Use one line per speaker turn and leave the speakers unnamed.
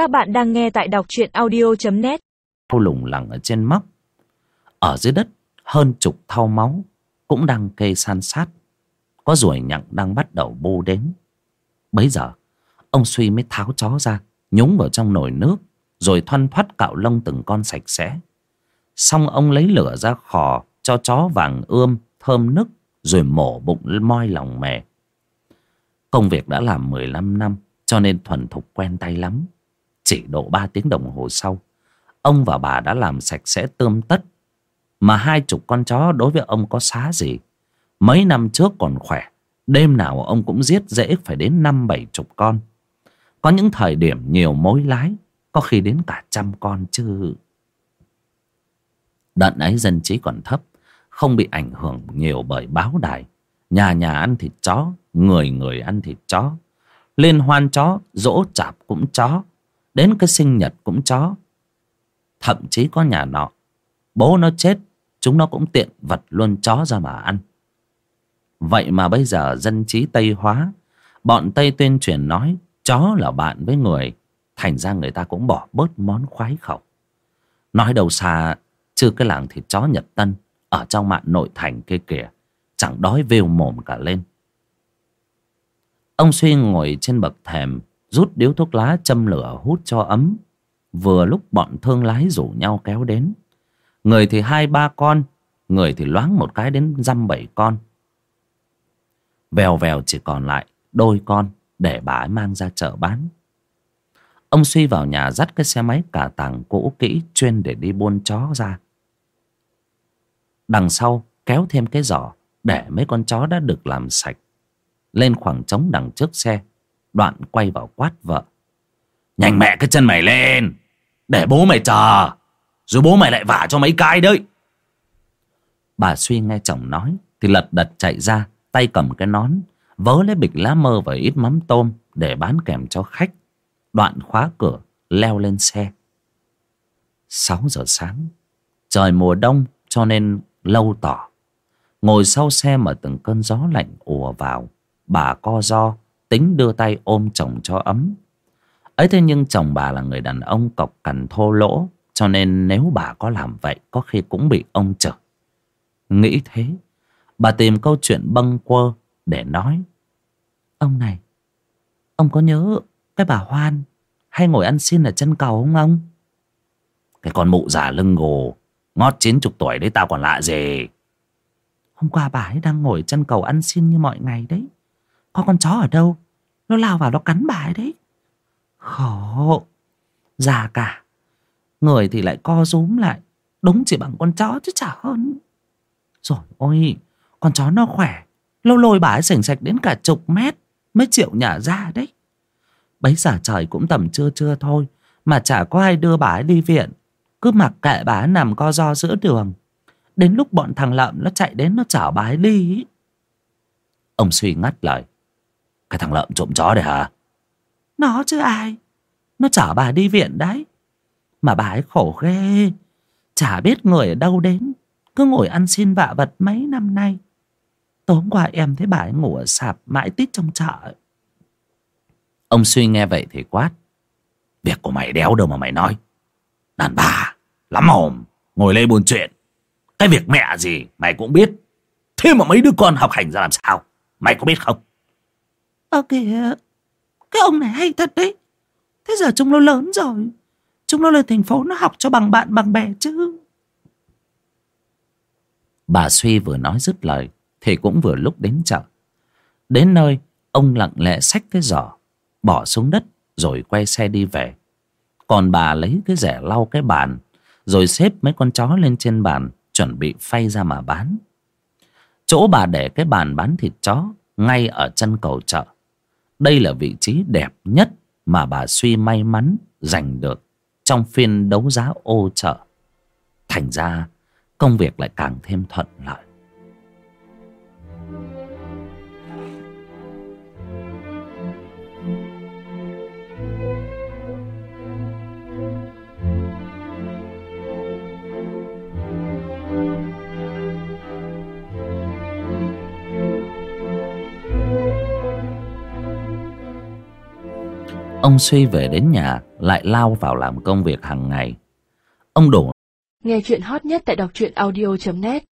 Các bạn đang nghe tại đọc truyện audio.net
Thau lủng lẳng ở trên móc. Ở dưới đất, hơn chục thau máu Cũng đang kê san sát. Có ruồi nhặng đang bắt đầu bô đến. Bấy giờ, Ông suy mới tháo chó ra, Nhúng vào trong nồi nước, Rồi thoăn thoắt cạo lông từng con sạch sẽ. Xong ông lấy lửa ra khò Cho chó vàng ươm, Thơm nức, Rồi mổ bụng moi lòng mè. Công việc đã làm 15 năm, Cho nên thuần thục quen tay lắm. Chỉ độ 3 tiếng đồng hồ sau, Ông và bà đã làm sạch sẽ tươm tất. Mà hai chục con chó đối với ông có xá gì? Mấy năm trước còn khỏe, Đêm nào ông cũng giết dễ phải đến năm bảy chục con. Có những thời điểm nhiều mối lái, Có khi đến cả trăm con chứ. Đợt ấy dân trí còn thấp, Không bị ảnh hưởng nhiều bởi báo đài. Nhà nhà ăn thịt chó, Người người ăn thịt chó. Liên hoan chó, Dỗ chạp cũng chó. Đến cái sinh nhật cũng chó. Thậm chí có nhà nọ, Bố nó chết, Chúng nó cũng tiện vật luôn chó ra mà ăn. Vậy mà bây giờ dân trí Tây hóa, Bọn Tây tuyên truyền nói Chó là bạn với người, Thành ra người ta cũng bỏ bớt món khoái khẩu. Nói đầu xa, Chứ cái làng thịt chó Nhật Tân Ở trong mạng nội thành kia kìa, Chẳng đói vêu mồm cả lên. Ông Suy ngồi trên bậc thềm Rút điếu thuốc lá châm lửa hút cho ấm. Vừa lúc bọn thương lái rủ nhau kéo đến. Người thì hai ba con, Người thì loáng một cái đến dăm bảy con. Vèo vèo chỉ còn lại đôi con Để bà ấy mang ra chợ bán. Ông Suy vào nhà dắt cái xe máy cả tàng cũ kỹ Chuyên để đi buôn chó ra. Đằng sau kéo thêm cái giỏ Để mấy con chó đã được làm sạch. Lên khoảng trống đằng trước xe Đoạn quay vào quát vợ. Nhanh mẹ cái chân mày lên. Để bố mày chờ. Rồi bố mày lại vả cho mấy cái đấy. Bà suy nghe chồng nói, Thì lật đật chạy ra, Tay cầm cái nón, Vớ lấy bịch lá mơ và ít mắm tôm Để bán kèm cho khách. Đoạn khóa cửa, Leo lên xe. 6 giờ sáng, Trời mùa đông cho nên lâu tỏ. Ngồi sau xe mà từng cơn gió lạnh ùa vào, Bà co do Tính đưa tay ôm chồng cho ấm. Ấy thế nhưng chồng bà là người đàn ông cọc cằn thô lỗ, cho nên nếu bà có làm vậy có khi cũng bị ông chửi nghĩ thế, bà tìm câu chuyện bâng quơ để nói. Ông này, ông có nhớ cái bà hoan hay ngồi ăn xin ở chân cầu không ông? Cái con mụ già lưng gồ, ngót chín chục tuổi đấy, tao còn lạ gì? Hôm qua bà ấy đang ngồi chân cầu ăn xin như mọi ngày đấy có con chó ở đâu? Nó lao vào nó cắn bà ấy đấy. Khổ. Già cả. Người thì lại co rúm lại, Đúng chỉ bằng con chó chứ chả hơn. Rồi, ôi, Con chó nó khỏe. Lâu lôi bà ấy sảnh sạch đến cả chục mét Mới chịu nhả ra đấy. Bấy giờ trời cũng tầm trưa trưa thôi, Mà chả có ai đưa bà ấy đi viện. Cứ mặc kệ bà ấy nằm co do giữa đường. Đến lúc bọn thằng lợm nó chạy đến nó chở bà ấy đi Ông suy ngắt lời. Cái thằng lợm trộm chó đấy hả? Nó chứ ai? Nó chở bà đi viện đấy. Mà bà ấy khổ ghê. Chả biết người ở đâu đến. Cứ ngồi ăn xin vạ vật mấy năm nay. Tối qua em thấy bà ấy ngủ ở sạp Mãi tít trong chợ Ông suy nghe vậy thì quát. Việc của mày đéo đâu mà mày nói. Đàn bà Lắm mồm Ngồi lên buồn chuyện. Cái việc mẹ gì mày cũng biết. Thế mà mấy đứa con học hành ra làm sao? Mày có biết không
Ờ kìa. Cái ông này hay thật đấy. Thế giờ chúng nó lớn rồi. Chúng nó lên thành phố nó học cho bằng bạn, bằng bè chứ.
Bà Suy vừa nói dứt lời, Thì cũng vừa lúc đến chợ. Đến nơi, Ông lặng lẽ xách cái giỏ, Bỏ xuống đất, Rồi quay xe đi về. Còn bà lấy cái rẻ lau cái bàn, Rồi xếp mấy con chó lên trên bàn, Chuẩn bị phay ra mà bán. Chỗ bà để cái bàn bán thịt chó, Ngay ở chân cầu chợ đây là vị trí đẹp nhất mà bà Suy may mắn giành được trong phiên đấu giá ô chợ. Thành ra, công việc lại càng thêm thuận lợi. Ông suy về đến nhà, lại lao vào làm công việc hàng ngày. Ông đổ
Nghe chuyện hot nhất tại đọc truyện audio.net